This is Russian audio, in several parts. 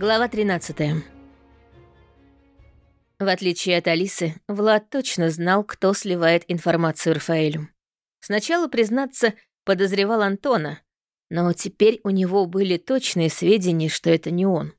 Глава 13. В отличие от Алисы, Влад точно знал, кто сливает информацию Рафаэлю. Сначала, признаться, подозревал Антона, но теперь у него были точные сведения, что это не он.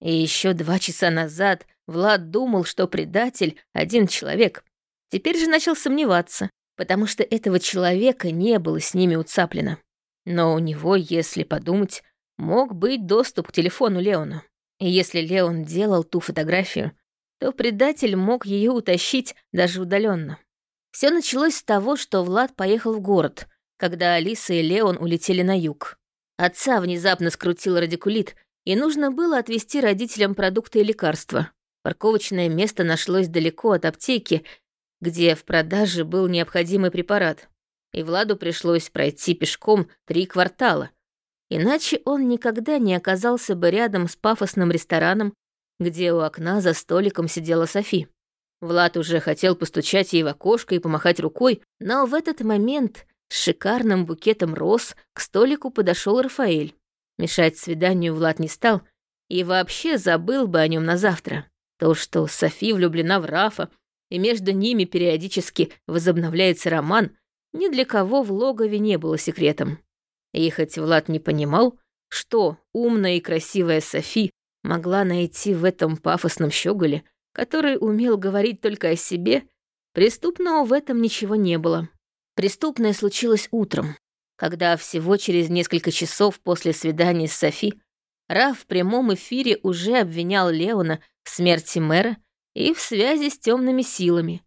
И еще два часа назад Влад думал, что предатель — один человек. Теперь же начал сомневаться, потому что этого человека не было с ними уцаплено. Но у него, если подумать, мог быть доступ к телефону Леона. И если Леон делал ту фотографию, то предатель мог ее утащить даже удаленно. Все началось с того, что Влад поехал в город, когда Алиса и Леон улетели на юг. Отца внезапно скрутил радикулит, и нужно было отвезти родителям продукты и лекарства. Парковочное место нашлось далеко от аптеки, где в продаже был необходимый препарат. И Владу пришлось пройти пешком три квартала — Иначе он никогда не оказался бы рядом с пафосным рестораном, где у окна за столиком сидела Софи. Влад уже хотел постучать ей в окошко и помахать рукой, но в этот момент с шикарным букетом роз к столику подошел Рафаэль. Мешать свиданию Влад не стал и вообще забыл бы о нем на завтра. То, что Софи влюблена в Рафа, и между ними периодически возобновляется роман, ни для кого в логове не было секретом. И хоть Влад не понимал, что умная и красивая Софи могла найти в этом пафосном щеголе, который умел говорить только о себе, преступного в этом ничего не было. Преступное случилось утром, когда всего через несколько часов после свидания с Софи Раф в прямом эфире уже обвинял Леона в смерти мэра и в связи с темными силами,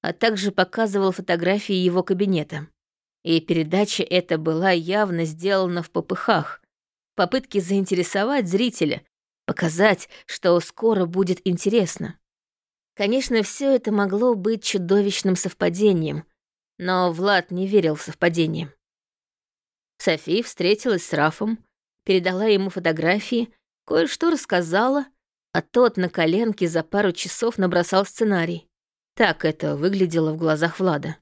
а также показывал фотографии его кабинета. И передача эта была явно сделана в попыхах, в попытке заинтересовать зрителя, показать, что скоро будет интересно. Конечно, все это могло быть чудовищным совпадением, но Влад не верил в совпадение. Софи встретилась с Рафом, передала ему фотографии, кое-что рассказала, а тот на коленке за пару часов набросал сценарий. Так это выглядело в глазах Влада.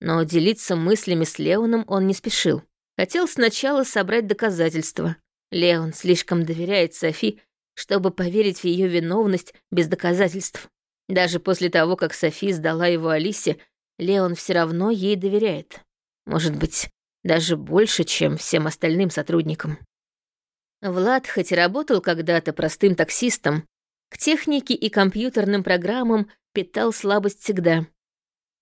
Но делиться мыслями с Леоном он не спешил. Хотел сначала собрать доказательства. Леон слишком доверяет Софи, чтобы поверить в ее виновность без доказательств. Даже после того, как Софи сдала его Алисе, Леон все равно ей доверяет. Может быть, даже больше, чем всем остальным сотрудникам. Влад хоть и работал когда-то простым таксистом, к технике и компьютерным программам питал слабость всегда.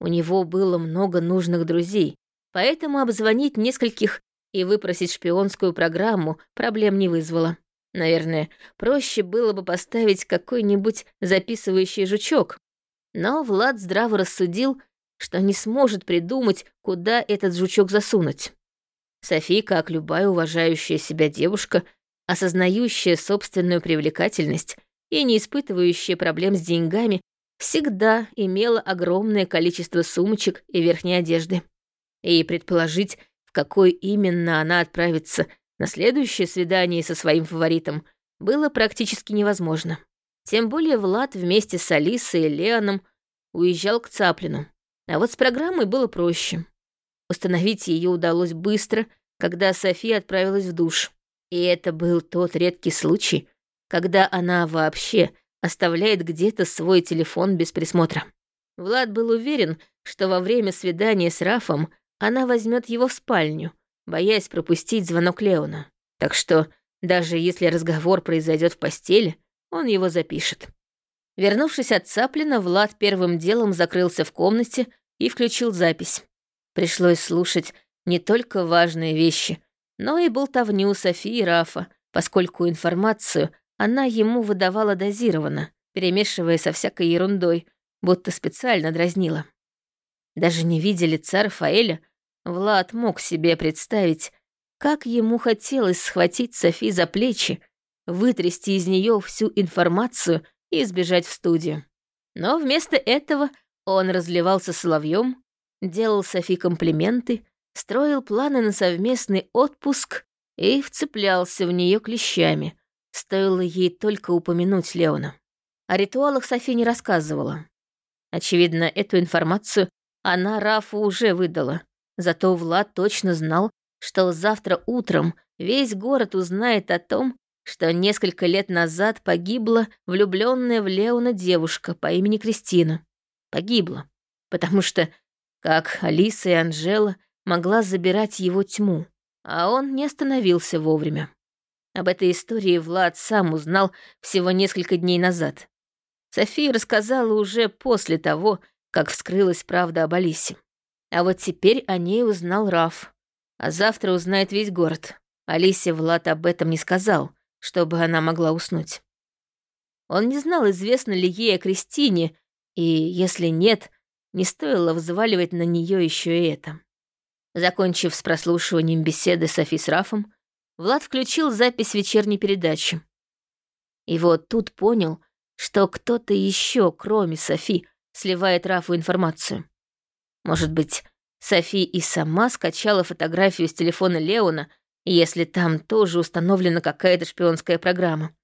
У него было много нужных друзей, поэтому обзвонить нескольких и выпросить шпионскую программу проблем не вызвало. Наверное, проще было бы поставить какой-нибудь записывающий жучок. Но Влад здраво рассудил, что не сможет придумать, куда этот жучок засунуть. Софи, как любая уважающая себя девушка, осознающая собственную привлекательность и не испытывающая проблем с деньгами, всегда имела огромное количество сумочек и верхней одежды. И предположить, в какой именно она отправится на следующее свидание со своим фаворитом, было практически невозможно. Тем более Влад вместе с Алисой и Леоном уезжал к Цаплину. А вот с программой было проще. Установить ее удалось быстро, когда София отправилась в душ. И это был тот редкий случай, когда она вообще оставляет где-то свой телефон без присмотра. Влад был уверен, что во время свидания с Рафом она возьмет его в спальню, боясь пропустить звонок Леона. Так что даже если разговор произойдет в постели, он его запишет. Вернувшись от Цаплина, Влад первым делом закрылся в комнате и включил запись. Пришлось слушать не только важные вещи, но и болтовню Софии и Рафа, поскольку информацию она ему выдавала дозированно, перемешивая со всякой ерундой, будто специально дразнила. Даже не видя лица Рафаэля, Влад мог себе представить, как ему хотелось схватить Софи за плечи, вытрясти из нее всю информацию и сбежать в студию. Но вместо этого он разливался соловьем, делал Софи комплименты, строил планы на совместный отпуск и вцеплялся в нее клещами, Стоило ей только упомянуть Леона. О ритуалах Софи не рассказывала. Очевидно, эту информацию она Рафу уже выдала. Зато Влад точно знал, что завтра утром весь город узнает о том, что несколько лет назад погибла влюбленная в Леона девушка по имени Кристина. Погибла, потому что, как Алиса и Анжела, могла забирать его тьму, а он не остановился вовремя. Об этой истории Влад сам узнал всего несколько дней назад. София рассказала уже после того, как вскрылась правда об Алисе. А вот теперь о ней узнал Раф, а завтра узнает весь город. Алисе Влад об этом не сказал, чтобы она могла уснуть. Он не знал, известно ли ей о Кристине, и, если нет, не стоило взваливать на нее еще и это. Закончив с прослушиванием беседы Софи с Рафом, Влад включил запись вечерней передачи. И вот тут понял, что кто-то еще, кроме Софи, сливает Рафу информацию. Может быть, Софи и сама скачала фотографию с телефона Леона если там тоже установлена какая-то шпионская программа.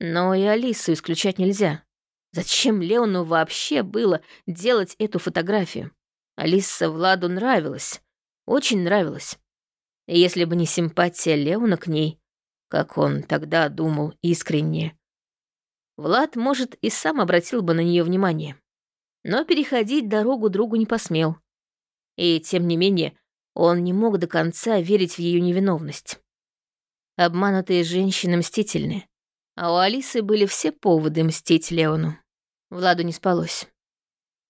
Но и Алису исключать нельзя. Зачем Леону вообще было делать эту фотографию? Алиса Владу нравилась, очень нравилась. Если бы не симпатия Леона к ней, как он тогда думал искренне, Влад, может, и сам обратил бы на нее внимание. Но переходить дорогу другу не посмел. И, тем не менее, он не мог до конца верить в ее невиновность. Обманутые женщины мстительны, а у Алисы были все поводы мстить Леону. Владу не спалось.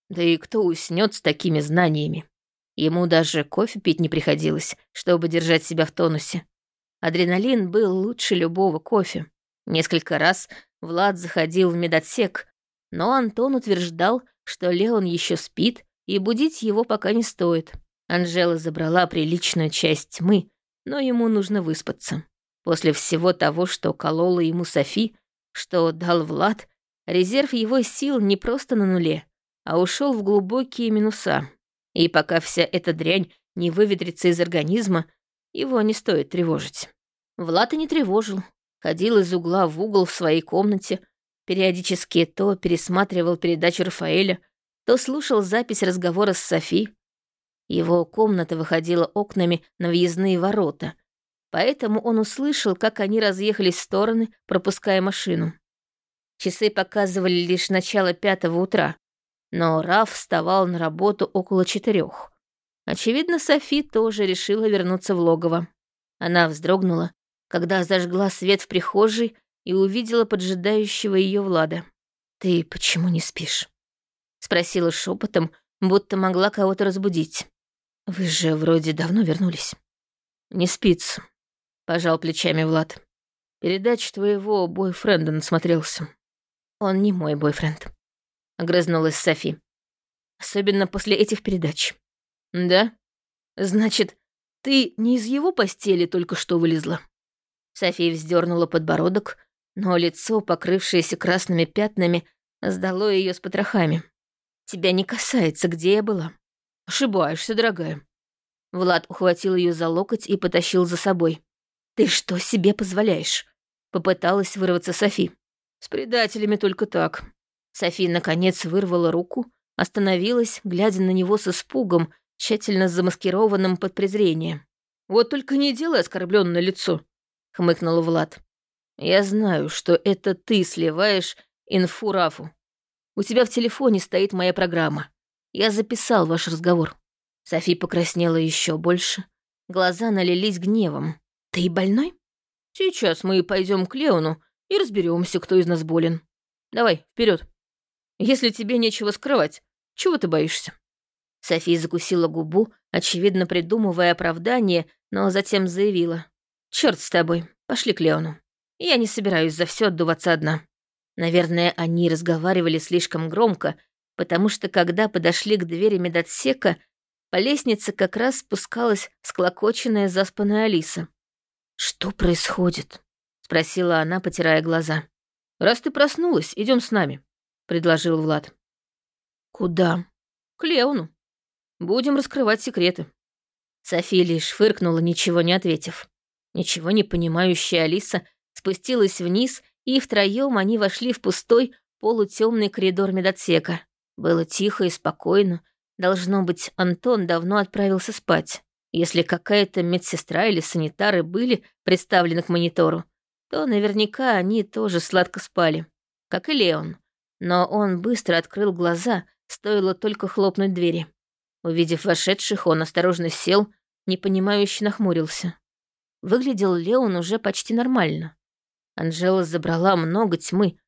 Да и кто уснет с такими знаниями? Ему даже кофе пить не приходилось, чтобы держать себя в тонусе. Адреналин был лучше любого кофе. Несколько раз Влад заходил в медотсек, но Антон утверждал, что Леон еще спит, и будить его пока не стоит. Анжела забрала приличную часть тьмы, но ему нужно выспаться. После всего того, что колола ему Софи, что дал Влад, резерв его сил не просто на нуле, а ушел в глубокие минуса. И пока вся эта дрянь не выветрится из организма, его не стоит тревожить. Влад и не тревожил. Ходил из угла в угол в своей комнате, периодически то пересматривал передачу Рафаэля, то слушал запись разговора с Софи, его комната выходила окнами на въездные ворота, поэтому он услышал, как они разъехались в стороны, пропуская машину. Часы показывали лишь начало пятого утра, но Раф вставал на работу около четырех. Очевидно, Софи тоже решила вернуться в логово. Она вздрогнула, когда зажгла свет в прихожей и увидела поджидающего ее Влада. «Ты почему не спишь?» — спросила шепотом, будто могла кого-то разбудить. «Вы же вроде давно вернулись». «Не спится», — пожал плечами Влад. «Передача твоего бойфренда насмотрелся». «Он не мой бойфренд», — огрызнулась Софи. «Особенно после этих передач». «Да? Значит, ты не из его постели только что вылезла?» София вздернула подбородок, но лицо, покрывшееся красными пятнами, сдало ее с потрохами. «Тебя не касается, где я была». Ошибаешься, дорогая». Влад ухватил ее за локоть и потащил за собой. «Ты что себе позволяешь?» Попыталась вырваться Софи. «С предателями только так». Софи, наконец, вырвала руку, остановилась, глядя на него с испугом, тщательно замаскированным под презрение. «Вот только не делай оскорбленное лицо», — хмыкнул Влад. «Я знаю, что это ты сливаешь инфу Рафу. У тебя в телефоне стоит моя программа. Я записал ваш разговор». Софи покраснела еще больше. Глаза налились гневом. «Ты больной?» «Сейчас мы пойдем к Леону и разберемся, кто из нас болен. Давай, вперед. Если тебе нечего скрывать, чего ты боишься?» Софи закусила губу, очевидно придумывая оправдание, но затем заявила. «Чёрт с тобой, пошли к Леону. Я не собираюсь за все отдуваться одна». Наверное, они разговаривали слишком громко, потому что когда подошли к двери медотсека, по лестнице как раз спускалась склокоченная заспанная Алиса. «Что происходит?» — спросила она, потирая глаза. «Раз ты проснулась, идем с нами», — предложил Влад. «Куда?» «К Леону. Будем раскрывать секреты». София лишь фыркнула, ничего не ответив. Ничего не понимающая Алиса спустилась вниз, и втроем они вошли в пустой, полутемный коридор медотсека. Было тихо и спокойно. Должно быть, Антон давно отправился спать. Если какая-то медсестра или санитары были представлены к монитору, то наверняка они тоже сладко спали, как и Леон. Но он быстро открыл глаза, стоило только хлопнуть двери. Увидев вошедших, он осторожно сел, непонимающе нахмурился. Выглядел Леон уже почти нормально. Анжела забрала много тьмы,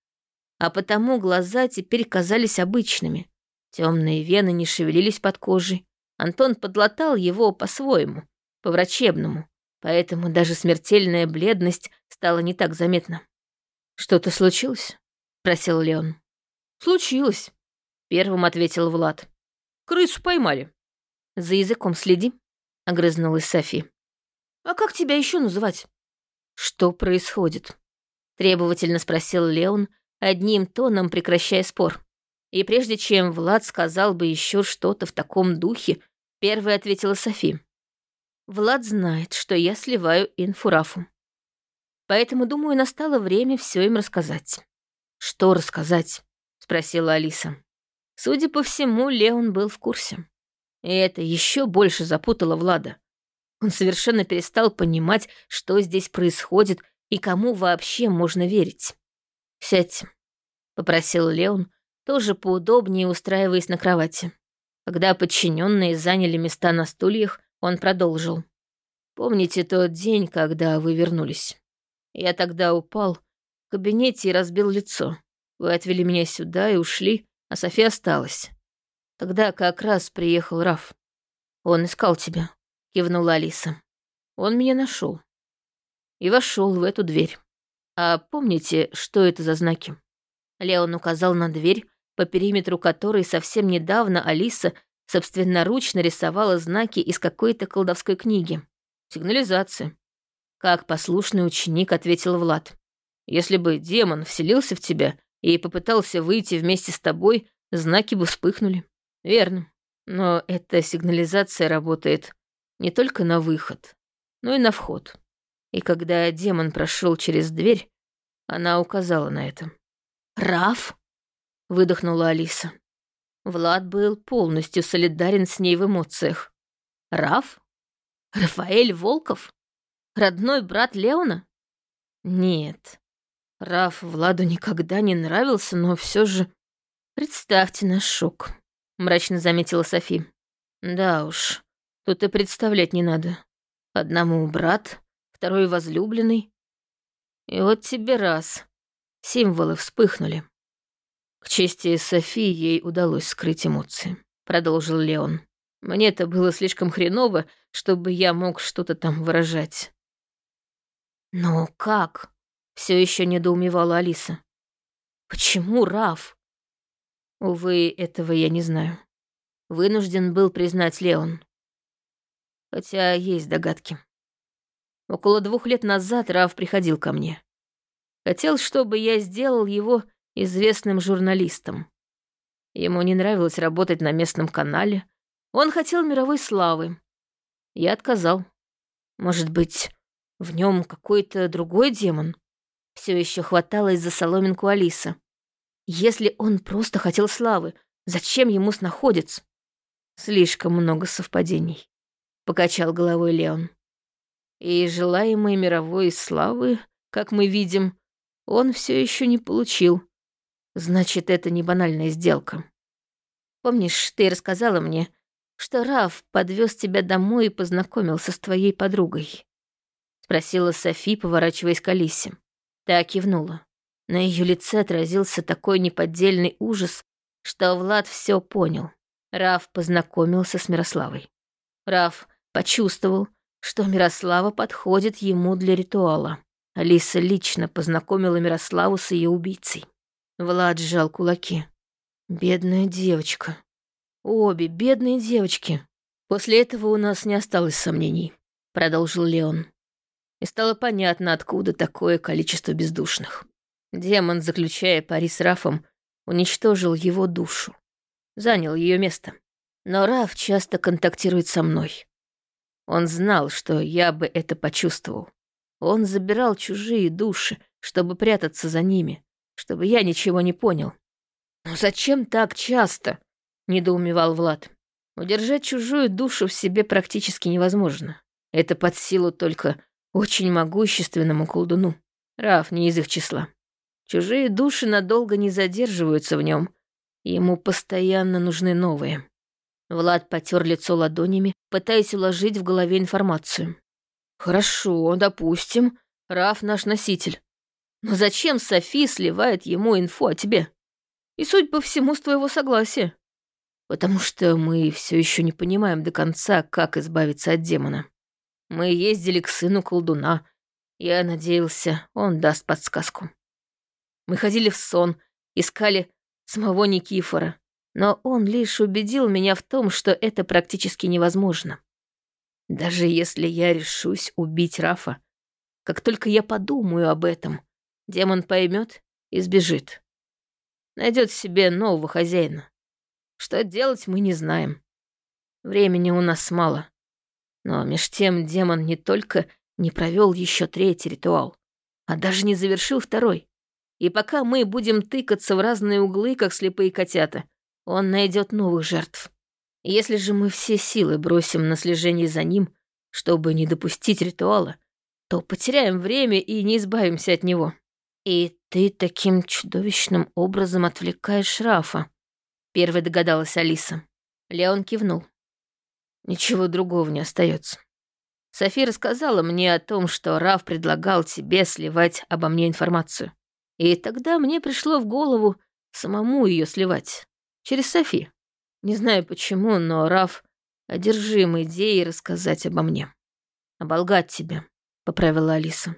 а потому глаза теперь казались обычными. Темные вены не шевелились под кожей. Антон подлатал его по-своему, по-врачебному, поэтому даже смертельная бледность стала не так заметна. «Что-то случилось?» — просил Леон. «Случилось», — первым ответил Влад. «Крысу поймали». «За языком следи», — огрызнулась Софи. «А как тебя еще называть?» «Что происходит?» — требовательно спросил Леон, одним тоном прекращая спор. И прежде чем Влад сказал бы еще что-то в таком духе, первой ответила Софи. Влад знает, что я сливаю инфурафу. Поэтому, думаю, настало время все им рассказать. «Что рассказать?» — спросила Алиса. Судя по всему, Леон был в курсе. И это еще больше запутало Влада. Он совершенно перестал понимать, что здесь происходит и кому вообще можно верить. «Сядьте», — попросил Леон, тоже поудобнее устраиваясь на кровати. Когда подчиненные заняли места на стульях, он продолжил. «Помните тот день, когда вы вернулись? Я тогда упал в кабинете и разбил лицо. Вы отвели меня сюда и ушли, а София осталась. Тогда как раз приехал Раф. Он искал тебя», — кивнула Алиса. «Он меня нашел и вошел в эту дверь. А помните, что это за знаки?» Леон указал на дверь, по периметру которой совсем недавно Алиса собственноручно рисовала знаки из какой-то колдовской книги. Сигнализация. Как послушный ученик ответил Влад. Если бы демон вселился в тебя и попытался выйти вместе с тобой, знаки бы вспыхнули. Верно. Но эта сигнализация работает не только на выход, но и на вход. И когда демон прошел через дверь, она указала на это. «Раф?» выдохнула Алиса. Влад был полностью солидарен с ней в эмоциях. Раф? Рафаэль Волков? Родной брат Леона? Нет. Раф Владу никогда не нравился, но все же... Представьте наш шок, мрачно заметила Софи. Да уж, тут и представлять не надо. Одному брат, второй возлюбленный. И вот тебе раз. Символы вспыхнули. К чести Софии ей удалось скрыть эмоции, продолжил Леон. Мне это было слишком хреново, чтобы я мог что-то там выражать. Но как? Все еще недоумевала Алиса. Почему Раф? Увы, этого я не знаю. Вынужден был признать Леон. Хотя есть догадки. Около двух лет назад Раф приходил ко мне. Хотел, чтобы я сделал его известным журналистом. Ему не нравилось работать на местном канале. Он хотел мировой славы. Я отказал. Может быть, в нем какой-то другой демон? Все еще хваталось за соломинку Алиса. Если он просто хотел славы, зачем ему снаходец? Слишком много совпадений. Покачал головой Леон. И желаемой мировой славы, как мы видим, он все еще не получил. Значит, это не банальная сделка. Помнишь, ты рассказала мне, что Раф подвез тебя домой и познакомился с твоей подругой? Спросила Софи, поворачиваясь к Алисе. Та кивнула. На ее лице отразился такой неподдельный ужас, что Влад все понял. Раф познакомился с Мирославой. Раф почувствовал, что Мирослава подходит ему для ритуала. Алиса лично познакомила Мирославу с ее убийцей. Влад сжал кулаки. Бедная девочка. Обе бедные девочки. После этого у нас не осталось сомнений, продолжил Леон. И стало понятно, откуда такое количество бездушных. Демон, заключая пари с Рафом, уничтожил его душу. Занял ее место. Но Раф часто контактирует со мной. Он знал, что я бы это почувствовал. Он забирал чужие души, чтобы прятаться за ними, чтобы я ничего не понял. «Но зачем так часто?» — недоумевал Влад. «Удержать чужую душу в себе практически невозможно. Это под силу только очень могущественному колдуну. Раф не из их числа. Чужие души надолго не задерживаются в нем. Ему постоянно нужны новые. Влад потер лицо ладонями, пытаясь уложить в голове информацию. «Хорошо, допустим, Раф наш носитель. Но зачем Софи сливает ему инфу о тебе? И суть по всему с твоего согласия. Потому что мы все еще не понимаем до конца, как избавиться от демона. Мы ездили к сыну колдуна. Я надеялся, он даст подсказку. Мы ходили в сон, искали самого Никифора, но он лишь убедил меня в том, что это практически невозможно. Даже если я решусь убить Рафа, как только я подумаю об этом, демон поймет и сбежит. Найдет себе нового хозяина. Что делать, мы не знаем. Времени у нас мало. Но меж тем демон не только не провел еще третий ритуал, а даже не завершил второй. И пока мы будем тыкаться в разные углы, как слепые котята, он найдет новых жертв. Если же мы все силы бросим на слежение за ним, чтобы не допустить ритуала, то потеряем время и не избавимся от него. И ты таким чудовищным образом отвлекаешь Рафа, первой догадалась Алиса. Леон кивнул. Ничего другого не остается. София рассказала мне о том, что Раф предлагал тебе сливать обо мне информацию. И тогда мне пришло в голову самому ее сливать. Через Софи. Не знаю почему, но Раф одержим идеей рассказать обо мне. «Оболгать тебя», — поправила Алиса.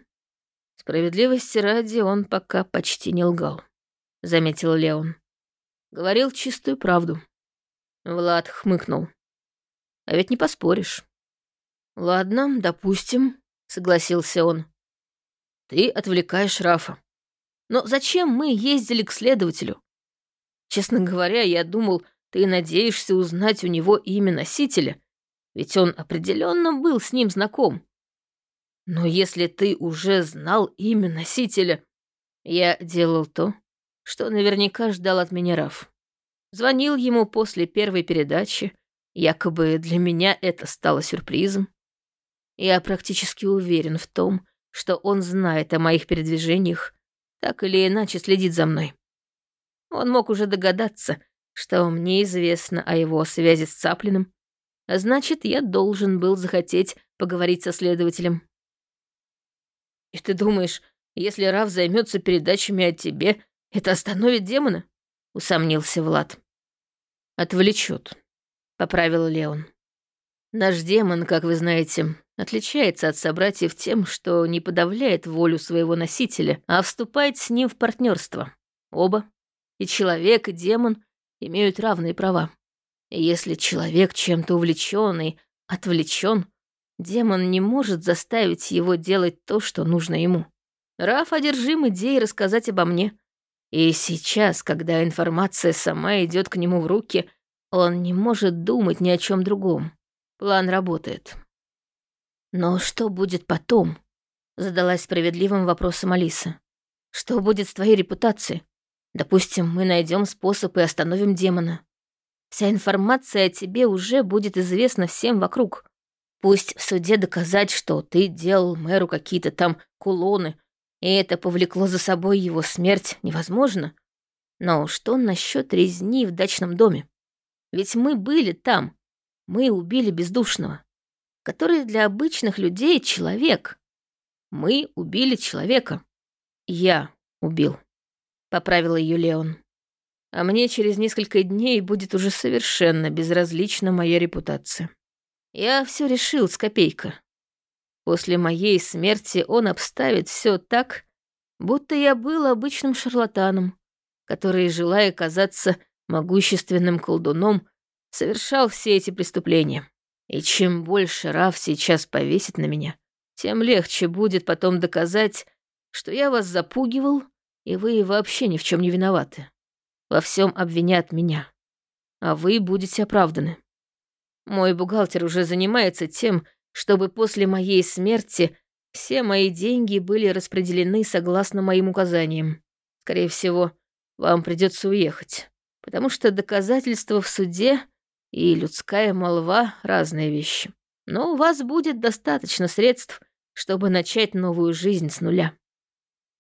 Справедливости ради он пока почти не лгал, — заметил Леон. Говорил чистую правду. Влад хмыкнул. А ведь не поспоришь. Ладно, допустим, согласился он. Ты отвлекаешь Рафа. Но зачем мы ездили к следователю? Честно говоря, я думал, ты надеешься узнать у него имя носителя, ведь он определенно был с ним знаком. Но если ты уже знал имя носителя, я делал то, что наверняка ждал от меня Раф. Звонил ему после первой передачи, якобы для меня это стало сюрпризом. Я практически уверен в том, что он знает о моих передвижениях так или иначе следит за мной. Он мог уже догадаться, что мне известно о его связи с Цаплиным, а значит, я должен был захотеть поговорить со следователем. И ты думаешь, если Раф займется передачами о тебе, это остановит демона? Усомнился Влад. Отвлечет, поправил Леон. Наш демон, как вы знаете, отличается от собратьев тем, что не подавляет волю своего носителя, а вступает с ним в партнерство. Оба, и человек, и демон, имеют равные права. И если человек чем-то увлеченный, отвлечен, демон не может заставить его делать то, что нужно ему. Раф одержим идеей рассказать обо мне. И сейчас, когда информация сама идет к нему в руки, он не может думать ни о чем другом. План работает. «Но что будет потом?» — задалась справедливым вопросом Алиса. «Что будет с твоей репутацией? Допустим, мы найдем способ и остановим демона. Вся информация о тебе уже будет известна всем вокруг. Пусть в суде доказать, что ты делал мэру какие-то там кулоны, и это повлекло за собой его смерть, невозможно. Но что насчет резни в дачном доме? Ведь мы были там, мы убили бездушного, который для обычных людей человек. Мы убили человека. Я убил, поправила ее Леон. А мне через несколько дней будет уже совершенно безразлична моя репутация. Я все решил с копейка. После моей смерти он обставит все так, будто я был обычным шарлатаном, который, желая казаться могущественным колдуном, совершал все эти преступления. И чем больше Раф сейчас повесит на меня, тем легче будет потом доказать, что я вас запугивал, и вы вообще ни в чем не виноваты. Во всем обвинят меня, а вы будете оправданы. Мой бухгалтер уже занимается тем, чтобы после моей смерти все мои деньги были распределены согласно моим указаниям. Скорее всего, вам придется уехать, потому что доказательства в суде и людская молва — разные вещи. Но у вас будет достаточно средств, чтобы начать новую жизнь с нуля.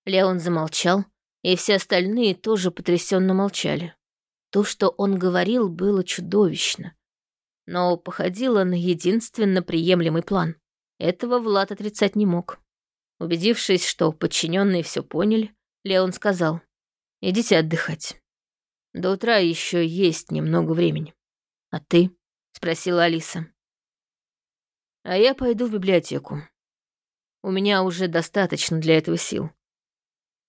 Леон замолчал, и все остальные тоже потрясенно молчали. То, что он говорил, было чудовищно, но походило на единственно приемлемый план. Этого Влад отрицать не мог. Убедившись, что подчиненные все поняли, Леон сказал, «Идите отдыхать. До утра еще есть немного времени. А ты?» — спросила Алиса. «А я пойду в библиотеку. У меня уже достаточно для этого сил.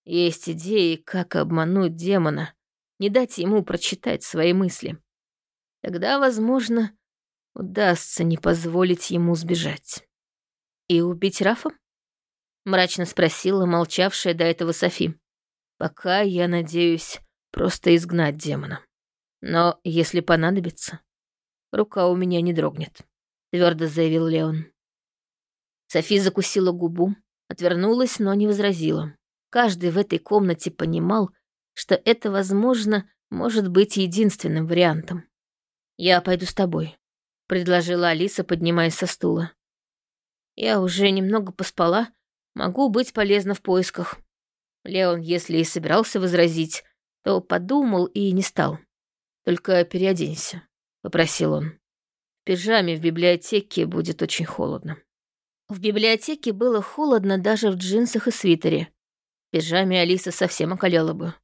Есть идеи, как обмануть демона, не дать ему прочитать свои мысли. Тогда, возможно, удастся не позволить ему сбежать. И убить Рафа? Мрачно спросила молчавшая до этого Софи. Пока я надеюсь просто изгнать демона. Но если понадобится, рука у меня не дрогнет, твердо заявил Леон. Софи закусила губу, отвернулась, но не возразила. Каждый в этой комнате понимал, что это, возможно, может быть единственным вариантом. «Я пойду с тобой», — предложила Алиса, поднимаясь со стула. «Я уже немного поспала, могу быть полезна в поисках». Леон, если и собирался возразить, то подумал и не стал. «Только переоденься», — попросил он. «В пижаме в библиотеке будет очень холодно». В библиотеке было холодно даже в джинсах и свитере, пижаме Алиса совсем околела бы.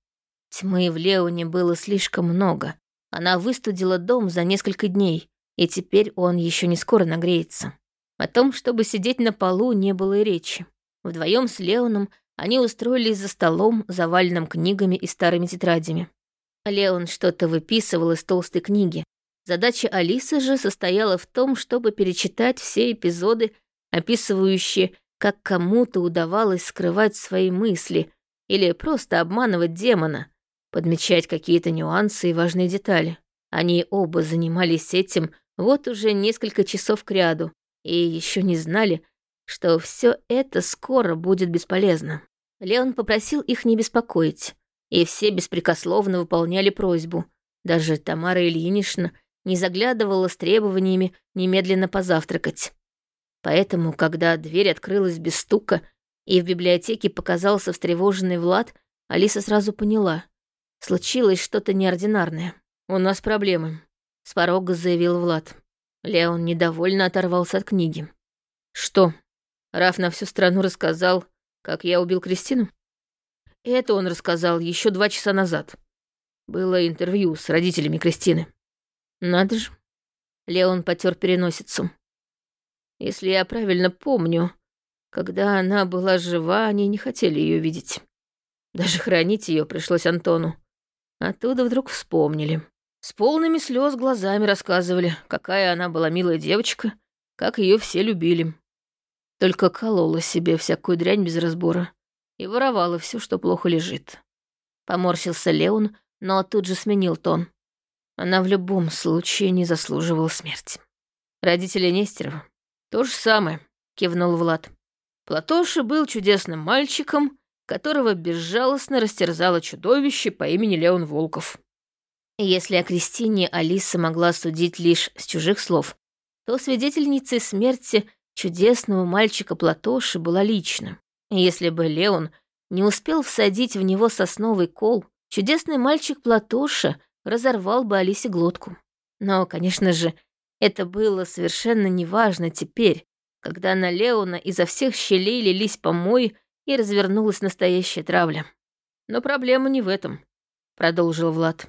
Тьмы в Леоне было слишком много. Она выстудила дом за несколько дней, и теперь он еще не скоро нагреется. О том, чтобы сидеть на полу, не было и речи. Вдвоем с Леоном они устроились за столом, заваленным книгами и старыми тетрадями. Леон что-то выписывал из толстой книги. Задача Алисы же состояла в том, чтобы перечитать все эпизоды, описывающие как кому-то удавалось скрывать свои мысли или просто обманывать демона, подмечать какие-то нюансы и важные детали. Они оба занимались этим вот уже несколько часов кряду и еще не знали, что все это скоро будет бесполезно. Леон попросил их не беспокоить, и все беспрекословно выполняли просьбу. Даже Тамара Ильинична не заглядывала с требованиями немедленно позавтракать. Поэтому, когда дверь открылась без стука, и в библиотеке показался встревоженный Влад, Алиса сразу поняла. Случилось что-то неординарное. «У нас проблемы», — с порога заявил Влад. Леон недовольно оторвался от книги. «Что? Раф на всю страну рассказал, как я убил Кристину?» Это он рассказал еще два часа назад. Было интервью с родителями Кристины. Надо же. Леон потер переносицу. Если я правильно помню, когда она была жива, они не хотели ее видеть. Даже хранить ее пришлось Антону. Оттуда вдруг вспомнили. С полными слез глазами рассказывали, какая она была милая девочка, как ее все любили. Только колола себе всякую дрянь без разбора и воровала все, что плохо лежит. Поморщился Леон, но тут же сменил тон. Она в любом случае не заслуживала смерти. Родители Нестерова «То же самое», — кивнул Влад. Платоша был чудесным мальчиком, которого безжалостно растерзало чудовище по имени Леон Волков. Если о Кристине Алиса могла судить лишь с чужих слов, то свидетельницей смерти чудесного мальчика Платоши была лично. если бы Леон не успел всадить в него сосновый кол, чудесный мальчик Платоша разорвал бы Алисе глотку. Но, конечно же, это было совершенно неважно теперь, когда на Леона изо всех щелей лились помои и развернулась настоящая травля. Но проблема не в этом, продолжил Влад.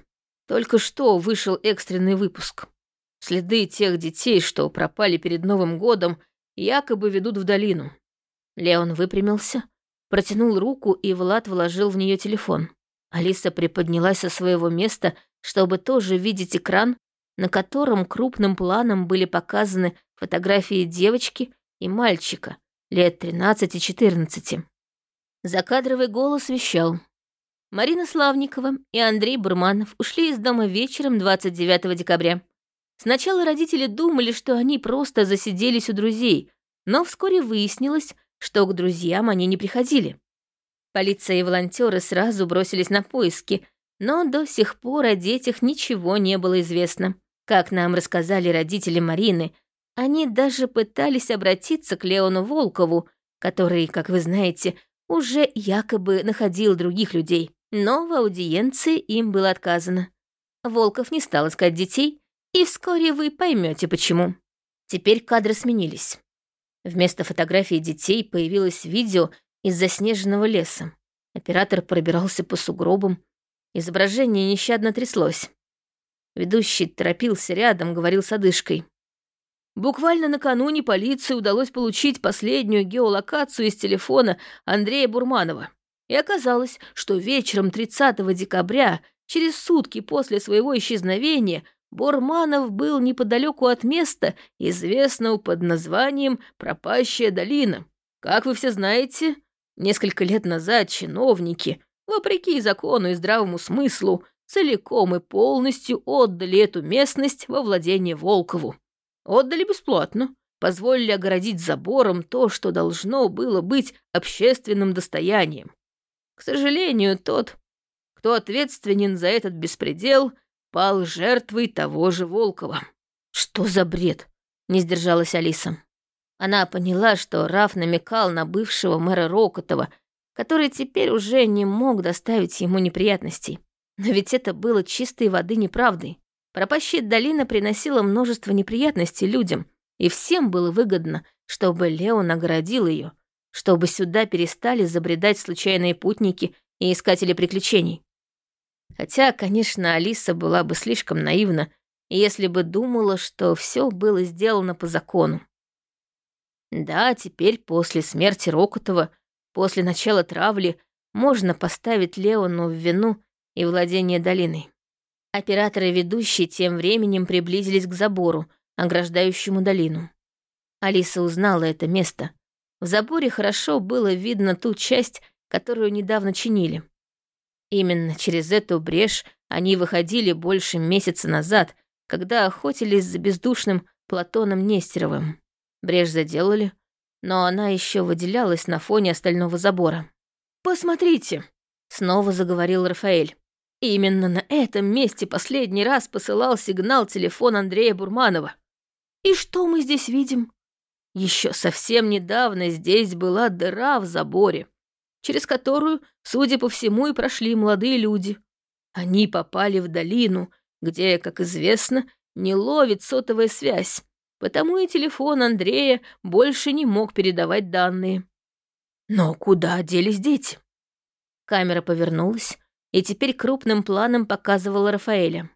Только что вышел экстренный выпуск. Следы тех детей, что пропали перед Новым годом, якобы ведут в долину. Леон выпрямился, протянул руку, и Влад вложил в нее телефон. Алиса приподнялась со своего места, чтобы тоже видеть экран, на котором крупным планом были показаны фотографии девочки и мальчика лет 13-14. Закадровый голос вещал. Марина Славникова и Андрей Бурманов ушли из дома вечером 29 декабря. Сначала родители думали, что они просто засиделись у друзей, но вскоре выяснилось, что к друзьям они не приходили. Полиция и волонтеры сразу бросились на поиски, но до сих пор о детях ничего не было известно. Как нам рассказали родители Марины, они даже пытались обратиться к Леону Волкову, который, как вы знаете, уже якобы находил других людей, но в аудиенции им было отказано. Волков не стал искать детей, и вскоре вы поймете почему. Теперь кадры сменились. Вместо фотографии детей появилось видео из заснеженного леса. Оператор пробирался по сугробам. Изображение нещадно тряслось. Ведущий торопился рядом, говорил с одышкой. Буквально накануне полиции удалось получить последнюю геолокацию из телефона Андрея Бурманова. И оказалось, что вечером 30 декабря, через сутки после своего исчезновения, Бурманов был неподалеку от места, известного под названием «Пропащая долина». Как вы все знаете, несколько лет назад чиновники, вопреки закону и здравому смыслу, целиком и полностью отдали эту местность во владение Волкову. Отдали бесплатно, позволили огородить забором то, что должно было быть общественным достоянием. К сожалению, тот, кто ответственен за этот беспредел, пал жертвой того же Волкова. «Что за бред?» — не сдержалась Алиса. Она поняла, что Раф намекал на бывшего мэра Рокотова, который теперь уже не мог доставить ему неприятностей. Но ведь это было чистой воды неправдой. Пропащая долина приносила множество неприятностей людям, и всем было выгодно, чтобы Лео наградил ее, чтобы сюда перестали забредать случайные путники и искатели приключений. Хотя, конечно, Алиса была бы слишком наивна, если бы думала, что все было сделано по закону. Да, теперь после смерти Рокотова, после начала травли, можно поставить Леону в вину и владение долиной. Операторы ведущие тем временем приблизились к забору, ограждающему долину. Алиса узнала это место. В заборе хорошо было видно ту часть, которую недавно чинили. Именно через эту брешь они выходили больше месяца назад, когда охотились за бездушным Платоном Нестеровым. Брешь заделали, но она еще выделялась на фоне остального забора. «Посмотрите!» — снова заговорил Рафаэль. Именно на этом месте последний раз посылал сигнал телефон Андрея Бурманова. И что мы здесь видим? Еще совсем недавно здесь была дыра в заборе, через которую, судя по всему, и прошли молодые люди. Они попали в долину, где, как известно, не ловит сотовая связь, потому и телефон Андрея больше не мог передавать данные. Но куда делись дети? Камера повернулась и теперь крупным планом показывала Рафаэля.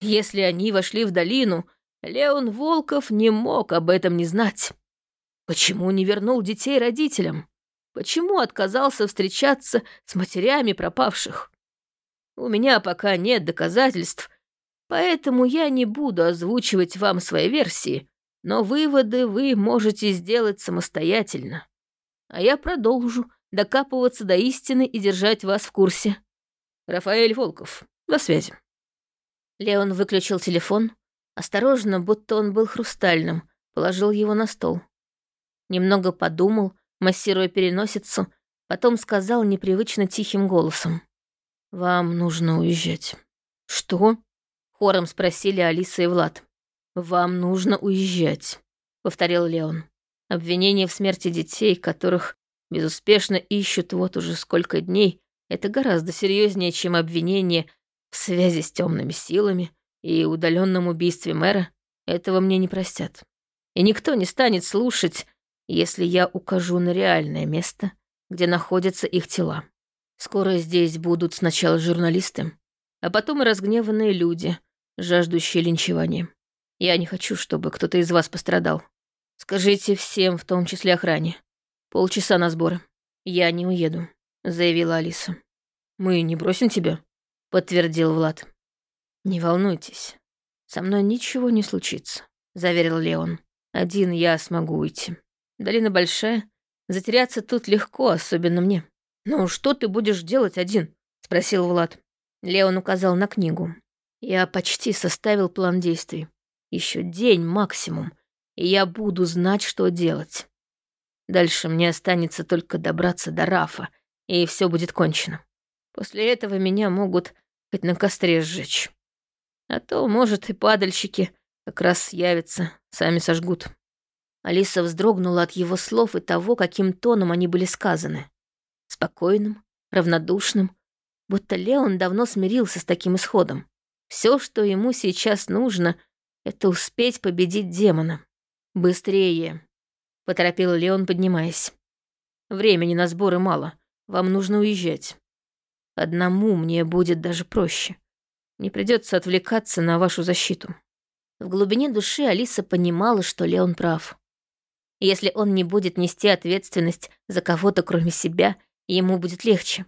Если они вошли в долину, Леон Волков не мог об этом не знать. Почему не вернул детей родителям? Почему отказался встречаться с матерями пропавших? У меня пока нет доказательств, Поэтому я не буду озвучивать вам свои версии, но выводы вы можете сделать самостоятельно. А я продолжу докапываться до истины и держать вас в курсе. Рафаэль Волков, до связи. Леон выключил телефон, осторожно, будто он был хрустальным, положил его на стол. Немного подумал, массируя переносицу, потом сказал непривычно тихим голосом. «Вам нужно уезжать». «Что?» Хором спросили Алиса и Влад. «Вам нужно уезжать», — повторил Леон. «Обвинение в смерти детей, которых безуспешно ищут вот уже сколько дней, это гораздо серьезнее, чем обвинение в связи с темными силами и удаленном убийстве мэра. Этого мне не простят. И никто не станет слушать, если я укажу на реальное место, где находятся их тела. Скоро здесь будут сначала журналисты, а потом и разгневанные люди, жаждущие линчевания. Я не хочу, чтобы кто-то из вас пострадал. Скажите всем, в том числе охране. Полчаса на сборы. Я не уеду, заявила Алиса. Мы не бросим тебя, подтвердил Влад. Не волнуйтесь, со мной ничего не случится, заверил Леон. Один я смогу уйти. Долина большая, затеряться тут легко, особенно мне. «Ну, что ты будешь делать один?» — спросил Влад. Леон указал на книгу. Я почти составил план действий. Еще день максимум, и я буду знать, что делать. Дальше мне останется только добраться до Рафа, и все будет кончено. После этого меня могут хоть на костре сжечь. А то, может, и падальщики как раз явятся, сами сожгут. Алиса вздрогнула от его слов и того, каким тоном они были сказаны. спокойным, равнодушным, будто Леон давно смирился с таким исходом. Все, что ему сейчас нужно, это успеть победить демона. «Быстрее!» — поторопил Леон, поднимаясь. «Времени на сборы мало. Вам нужно уезжать. Одному мне будет даже проще. Не придется отвлекаться на вашу защиту». В глубине души Алиса понимала, что Леон прав. Если он не будет нести ответственность за кого-то, кроме себя, ему будет легче.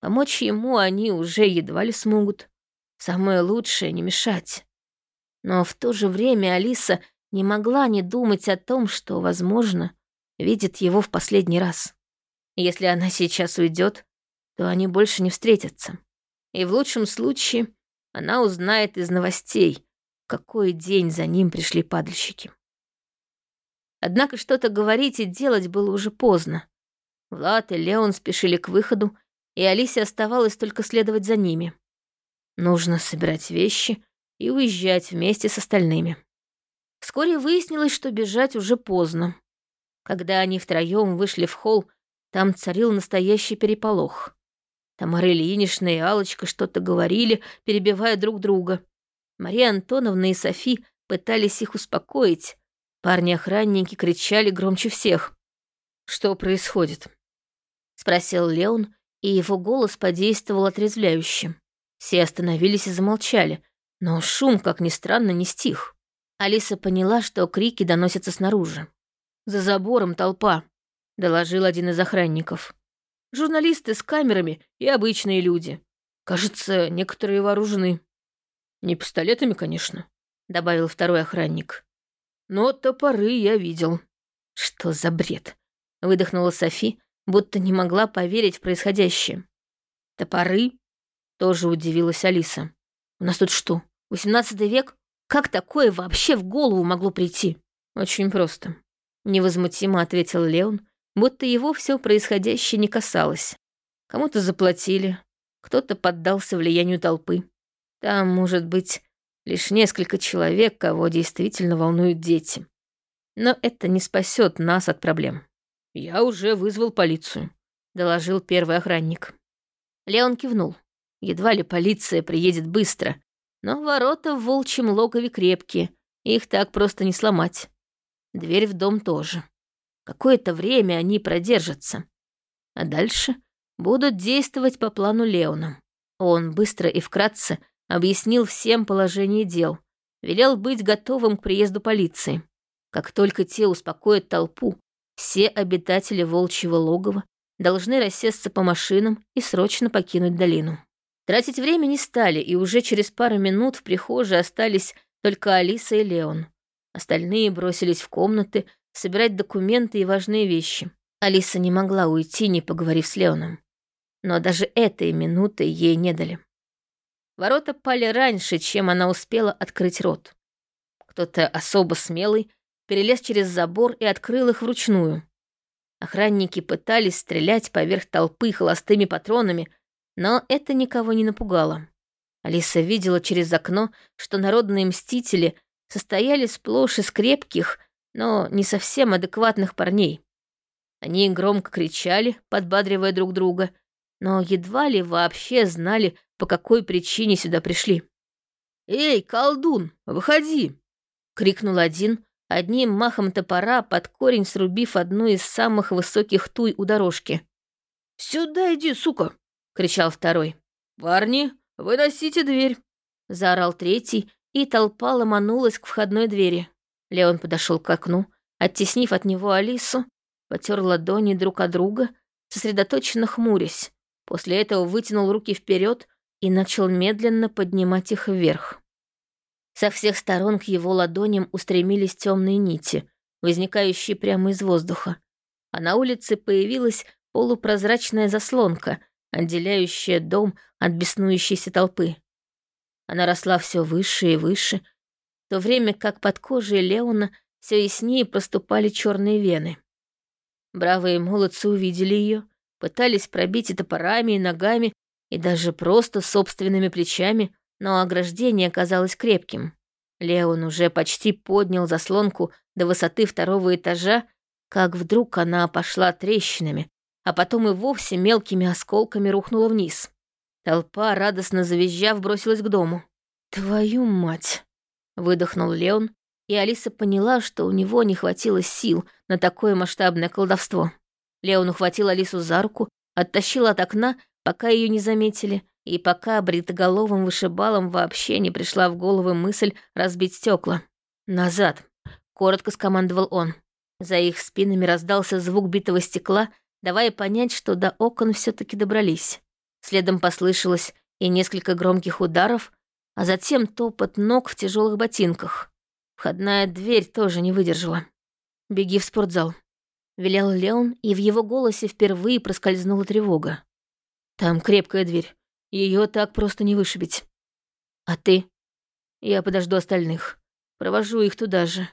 Помочь ему они уже едва ли смогут. Самое лучшее — не мешать. Но в то же время Алиса не могла не думать о том, что, возможно, видит его в последний раз. Если она сейчас уйдет, то они больше не встретятся. И в лучшем случае она узнает из новостей, какой день за ним пришли падальщики. Однако что-то говорить и делать было уже поздно. Влад и Леон спешили к выходу, и Алисе оставалось только следовать за ними. Нужно собирать вещи и уезжать вместе с остальными. Вскоре выяснилось, что бежать уже поздно. Когда они втроем вышли в холл, там царил настоящий переполох. Тамара Ильинична и Алочка что-то говорили, перебивая друг друга. Мария Антоновна и Софи пытались их успокоить. Парни-охранники кричали громче всех. «Что происходит?» — спросил Леон, и его голос подействовал отрезвляюще. Все остановились и замолчали, но шум, как ни странно, не стих. Алиса поняла, что крики доносятся снаружи. «За забором толпа», — доложил один из охранников. «Журналисты с камерами и обычные люди. Кажется, некоторые вооружены». Не пистолетами, конечно, добавил второй охранник. Но топоры я видел. Что за бред? Выдохнула Софи, будто не могла поверить в происходящее. Топоры? Тоже удивилась Алиса. У нас тут что, восемнадцатый век? Как такое вообще в голову могло прийти? Очень просто. Невозмутимо ответил Леон, будто его все происходящее не касалось. Кому-то заплатили, кто-то поддался влиянию толпы. Там, может быть, лишь несколько человек, кого действительно волнуют дети. Но это не спасет нас от проблем. Я уже вызвал полицию, доложил первый охранник. Леон кивнул. Едва ли полиция приедет быстро, но ворота в волчьем логове крепкие, их так просто не сломать. Дверь в дом тоже. Какое-то время они продержатся. А дальше будут действовать по плану Леона. Он быстро и вкратце объяснил всем положение дел, велел быть готовым к приезду полиции. Как только те успокоят толпу, все обитатели волчьего логова должны рассесться по машинам и срочно покинуть долину. Тратить время не стали, и уже через пару минут в прихожей остались только Алиса и Леон. Остальные бросились в комнаты собирать документы и важные вещи. Алиса не могла уйти, не поговорив с Леоном. Но даже этой минуты ей не дали. Ворота пали раньше, чем она успела открыть рот. Кто-то особо смелый перелез через забор и открыл их вручную. Охранники пытались стрелять поверх толпы холостыми патронами, но это никого не напугало. Алиса видела через окно, что народные мстители состояли сплошь из крепких, но не совсем адекватных парней. Они громко кричали, подбадривая друг друга, но едва ли вообще знали, по какой причине сюда пришли. «Эй, колдун, выходи!» — крикнул один, одним махом топора под корень срубив одну из самых высоких туй у дорожки. «Сюда иди, сука!» — кричал второй. «Парни, выносите дверь!» — заорал третий, и толпа ломанулась к входной двери. Леон подошел к окну, оттеснив от него Алису, потер ладони друг от друга, сосредоточенно хмурясь. После этого вытянул руки вперед, и начал медленно поднимать их вверх. Со всех сторон к его ладоням устремились темные нити, возникающие прямо из воздуха, а на улице появилась полупрозрачная заслонка, отделяющая дом от беснующейся толпы. Она росла все выше и выше, в то время как под кожей Леона все яснее проступали черные вены. Бравые молодцы увидели ее, пытались пробить и топорами, и ногами, и даже просто собственными плечами, но ограждение оказалось крепким. Леон уже почти поднял заслонку до высоты второго этажа, как вдруг она пошла трещинами, а потом и вовсе мелкими осколками рухнула вниз. Толпа, радостно завизжав, бросилась к дому. «Твою мать!» — выдохнул Леон, и Алиса поняла, что у него не хватило сил на такое масштабное колдовство. Леон ухватил Алису за руку, оттащил от окна, пока ее не заметили, и пока бритоголовым вышибалом вообще не пришла в голову мысль разбить стекла. «Назад!» — коротко скомандовал он. За их спинами раздался звук битого стекла, давая понять, что до окон все таки добрались. Следом послышалось и несколько громких ударов, а затем топот ног в тяжелых ботинках. Входная дверь тоже не выдержала. «Беги в спортзал», — велел Леон, и в его голосе впервые проскользнула тревога. «Там крепкая дверь. Ее так просто не вышибить. А ты? Я подожду остальных. Провожу их туда же.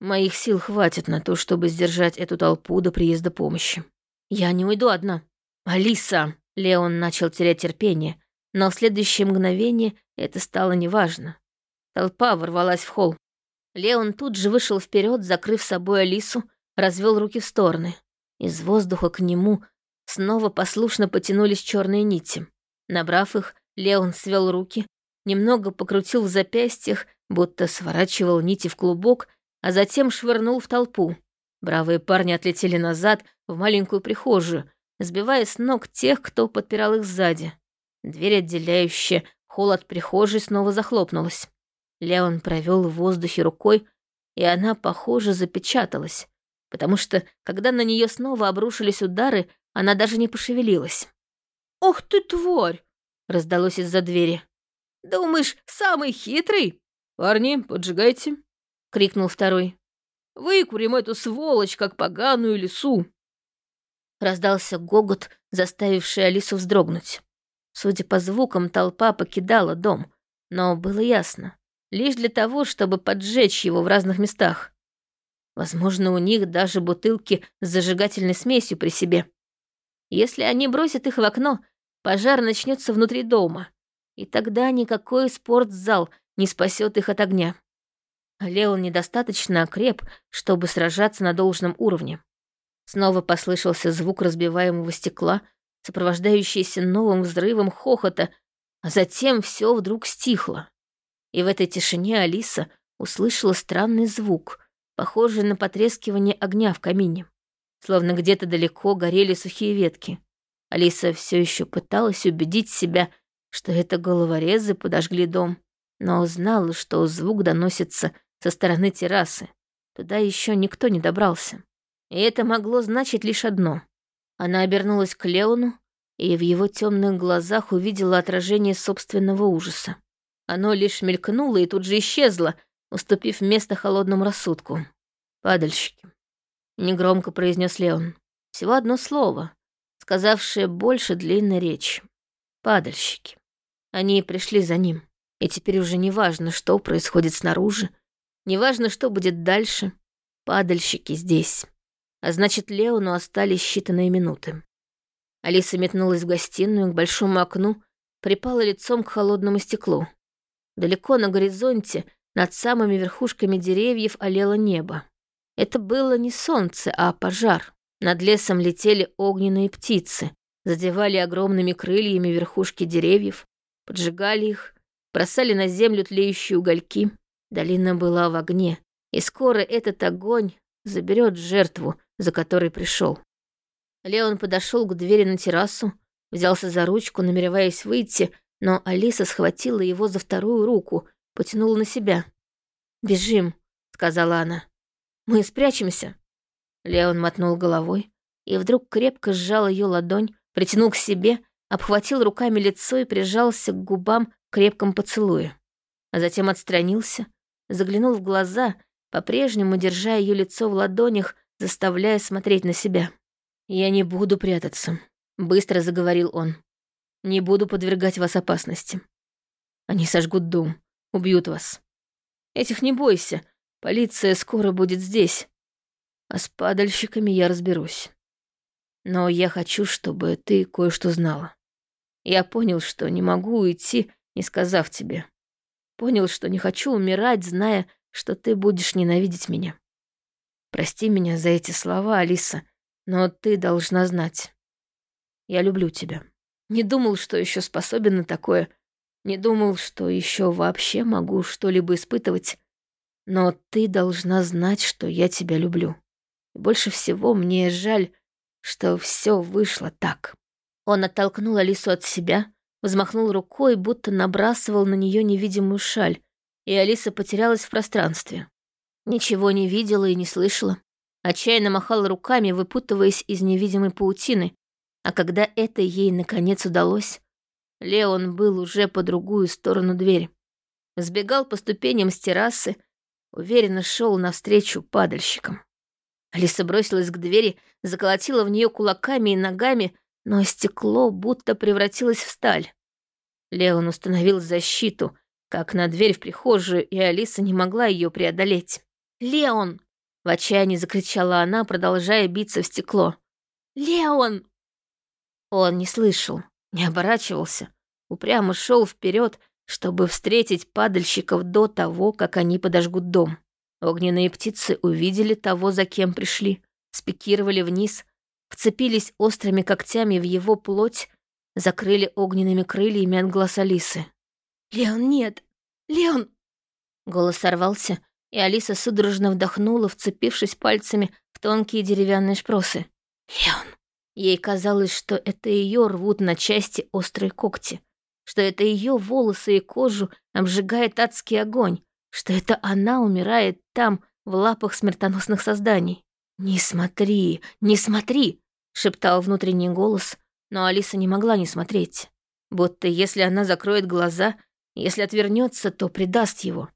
Моих сил хватит на то, чтобы сдержать эту толпу до приезда помощи. Я не уйду одна. Алиса! Леон начал терять терпение, но в следующее мгновение это стало неважно. Толпа ворвалась в холл. Леон тут же вышел вперед, закрыв собой Алису, развел руки в стороны. Из воздуха к нему снова послушно потянулись черные нити. Набрав их, Леон свел руки, немного покрутил в запястьях, будто сворачивал нити в клубок, а затем швырнул в толпу. Бравые парни отлетели назад в маленькую прихожую, сбивая с ног тех, кто подпирал их сзади. Дверь, отделяющая холл от прихожей, снова захлопнулась. Леон провел в воздухе рукой, и она, похоже, запечаталась, потому что, когда на нее снова обрушились удары, она даже не пошевелилась. «Ох ты, тварь!» — раздалось из-за двери. «Думаешь, самый хитрый?» «Парни, поджигайте!» — крикнул второй. «Выкурим эту сволочь, как поганую лису!» Раздался гогот, заставивший Алису вздрогнуть. Судя по звукам, толпа покидала дом, но было ясно. Лишь для того, чтобы поджечь его в разных местах. Возможно, у них даже бутылки с зажигательной смесью при себе. Если они бросят их в окно, Пожар начнется внутри дома, и тогда никакой спортзал не спасет их от огня. Леон недостаточно окреп, чтобы сражаться на должном уровне. Снова послышался звук разбиваемого стекла, сопровождающийся новым взрывом хохота, а затем все вдруг стихло. И в этой тишине Алиса услышала странный звук, похожий на потрескивание огня в камине. Словно где-то далеко горели сухие ветки. Алиса все еще пыталась убедить себя, что это головорезы подожгли дом, но знала, что звук доносится со стороны террасы. Туда еще никто не добрался. И это могло значить лишь одно. Она обернулась к Леону и в его темных глазах увидела отражение собственного ужаса. Оно лишь мелькнуло и тут же исчезло, уступив место холодному рассудку. «Падальщики», — негромко произнес Леон. Всего одно слово, сказавшие больше длинной речи. Падальщики. Они пришли за ним. И теперь уже не важно, что происходит снаружи, не важно, что будет дальше. Падальщики здесь. А значит, Леону остались считанные минуты. Алиса метнулась в гостиную к большому окну, припала лицом к холодному стеклу. Далеко на горизонте, над самыми верхушками деревьев, олело небо. Это было не солнце, а пожар. Над лесом летели огненные птицы, задевали огромными крыльями верхушки деревьев, поджигали их, бросали на землю тлеющие угольки. Долина была в огне, и скоро этот огонь заберет жертву, за которой пришел. Леон подошел к двери на террасу, взялся за ручку, намереваясь выйти, но Алиса схватила его за вторую руку, потянула на себя. «Бежим», — сказала она. «Мы спрячемся». Леон мотнул головой и вдруг крепко сжал ее ладонь, притянул к себе, обхватил руками лицо и прижался к губам в крепком поцелуе. А затем отстранился, заглянул в глаза, по-прежнему держа ее лицо в ладонях, заставляя смотреть на себя. «Я не буду прятаться», — быстро заговорил он. «Не буду подвергать вас опасности. Они сожгут дом, убьют вас. Этих не бойся, полиция скоро будет здесь, а с падальщиками я разберусь. Но я хочу, чтобы ты кое-что знала. Я понял, что не могу уйти, не сказав тебе. Понял, что не хочу умирать, зная, что ты будешь ненавидеть меня. Прости меня за эти слова, Алиса, но ты должна знать. Я люблю тебя. Не думал, что еще способен на такое. Не думал, что еще вообще могу что-либо испытывать. Но ты должна знать, что я тебя люблю. И больше всего мне жаль, что все вышло так. Он оттолкнул Алису от себя, взмахнул рукой, будто набрасывал на нее невидимую шаль, и Алиса потерялась в пространстве. Ничего не видела и не слышала. Отчаянно махала руками, выпутываясь из невидимой паутины, а когда это ей наконец удалось, Леон был уже по другую сторону двери. Сбегал по ступеням с террасы, уверенно шел навстречу падальщикам. Алиса бросилась к двери, заколотила в нее кулаками и ногами, но стекло будто превратилось в сталь. Леон установил защиту, как на дверь в прихожую, и Алиса не могла ее преодолеть. «Леон!» — в отчаянии закричала она, продолжая биться в стекло. «Леон!» Он не слышал, не оборачивался, упрямо шел вперед, чтобы встретить падальщиков до того, как они подожгут дом. Огненные птицы увидели того, за кем пришли, спикировали вниз, вцепились острыми когтями в его плоть, закрыли огненными крыльями от глаз Алисы. «Леон, нет! Леон!» Голос сорвался, и Алиса судорожно вдохнула, вцепившись пальцами в тонкие деревянные шпросы. «Леон!» Ей казалось, что это ее рвут на части острые когти, что это ее волосы и кожу обжигает адский огонь, что это она умирает там, в лапах смертоносных созданий. «Не смотри, не смотри!» — шептал внутренний голос, но Алиса не могла не смотреть. Будто если она закроет глаза, если отвернется, то предаст его.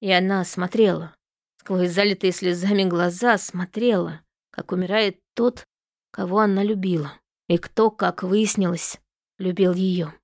И она смотрела. Сквозь залитые слезами глаза смотрела, как умирает тот, кого она любила, и кто, как выяснилось, любил ее.